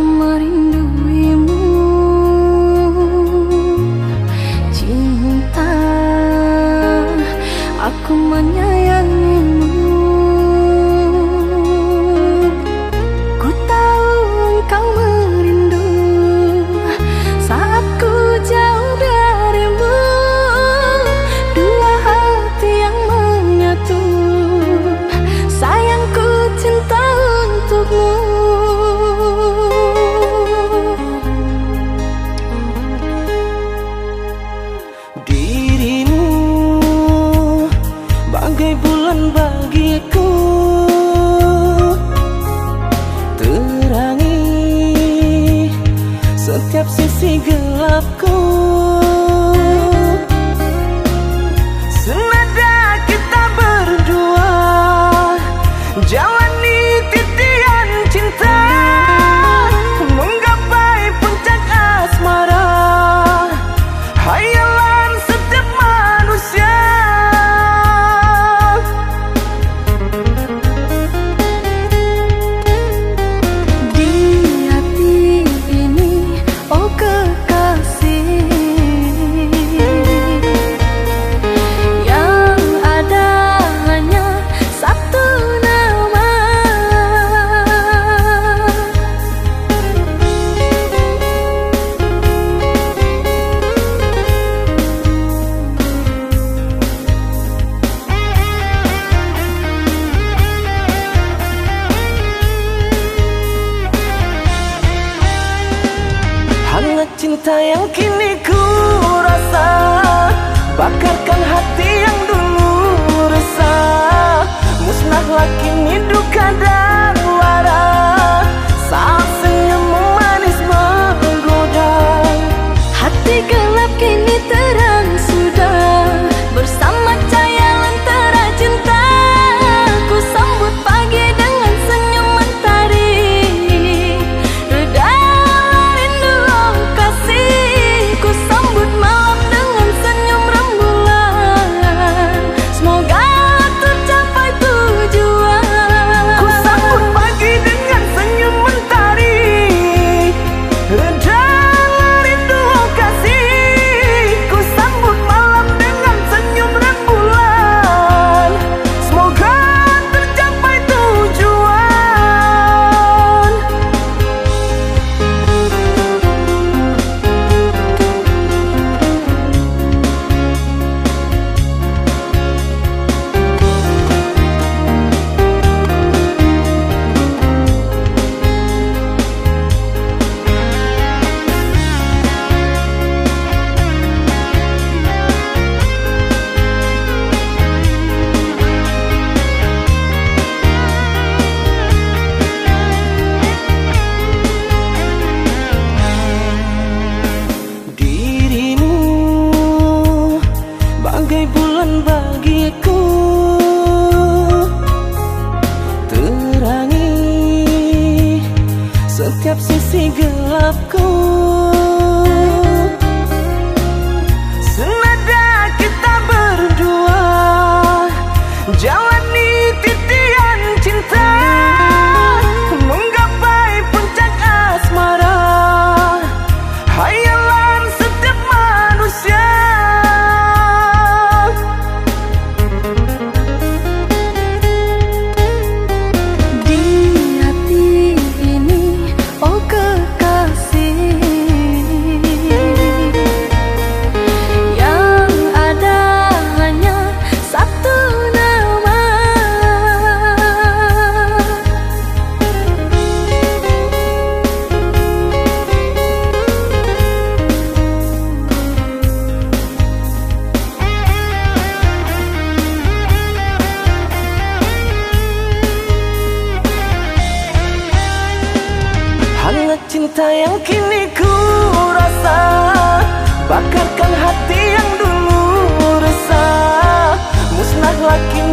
kemarin setiap sisi gelapku. Senada kita berdua jalan Jalani titik Tak yang kini up going Cinta yang kini ku rasa Bakarkan hati yang dulu resah. Musnahlah kini